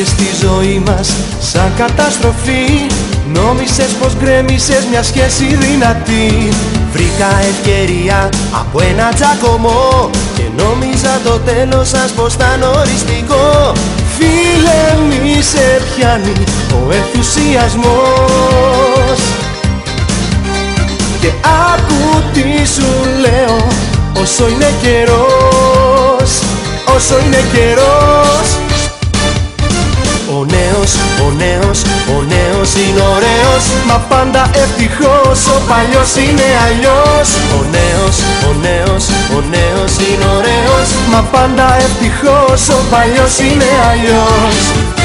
Μπήκε στη ζωή μας σαν καταστροφή. Νόμισες πως γκρέμισες μια σχέση δυνατή. Βρήκα ευκαιρία από ένα τσακωμό Και νόμιζα το τέλος σας πως ήταν οριστικό. Φίλε μη σε πιάνει ο ενθουσιασμός. Και άκου τι σου λέω όσο είναι καιρός Όσο είναι καιρός. ο νέος, ο νέος, ο νέος είναι ωραίος. Μα πάντα ευτυχώς, ο παλιός είναι αλλιώς. Ο νέος, ο νέος, ο νέος είναι ωραίος. Μα πάντα ευτυχώς, ο παλιός είναι αλλιώς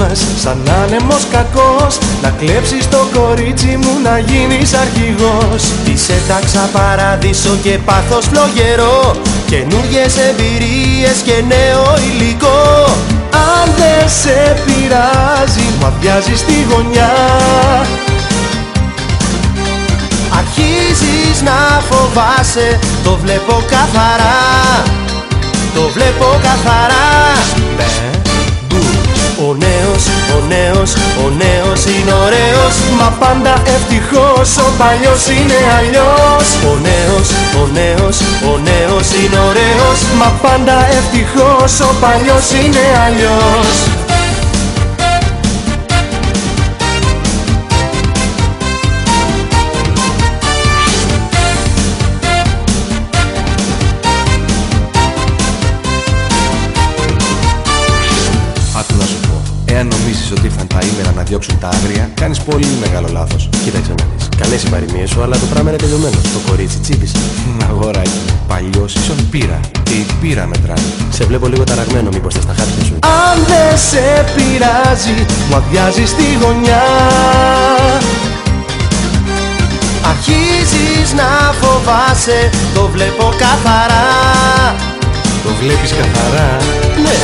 μας. Σαν άνεμος κακός Να κλέψεις το κορίτσι μου να γίνεις αρχηγός. Της έταξα παράδεισο και πάθος φλογερό. Καινούργιες εμπειρίες και νέο υλικό. Αν δεν σε πειράζει μου αδειάζεις τη γωνιά. Αρχίζεις να φοβάσαι, το βλέπω καθαρά. Το βλέπω καθαρά ο νέος, ο νέος, ο νέος είναι ωραίος. Μα πάντα ευτυχώς, ο παλιός είναι αλλιώς. Ο νέος, ο νέος, ο νέος είναι ωραίος. Μα πάντα ευτυχώς, ο παλιός είναι αλλιώς διώξουν τα άγρια, κάνεις πολύ μεγάλο λάθος. Κοίταξε να δεις. Καλές οι παροιμίες σου, αλλά το πράγμα είναι τελειωμένο. Το κορίτσι τσίπησε. Αγοράκι. Παλιό ίσον πήρα. Και η πήρα μετράει. Σε βλέπω λίγο ταραγμένο, μήπως θες τα χάρτια σου. Αν δεν σε πειράζει, μου αδειάζει τη γωνιά. Αρχίζεις να φοβάσαι, το βλέπω καθαρά Το βλέπεις καθαρά Ναι,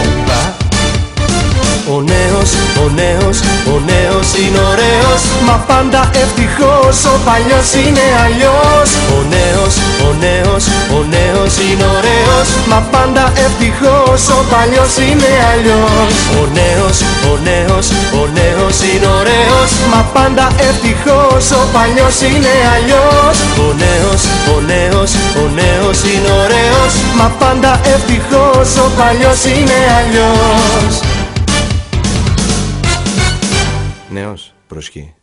είναι ωραίος. Μα πάντα ευτυχώς, ο παλιός είναι αλλιώς. Ο νέος, ο νέος, ο νέος είναι ωραίος. Μα πάντα ευτυχώς, ο παλιός είναι αλλιώς. Ο νέος, ο νέος, ο νέος είναι ωραίος. Μα πάντα ευτυχώς, ο παλιός είναι αλλιώς. Ο νέος, ο νέος, ο νέος είναι ωραίος. Μα πάντα ευτυχώς, ο παλιός είναι αλλιώς Νέος, προσχή.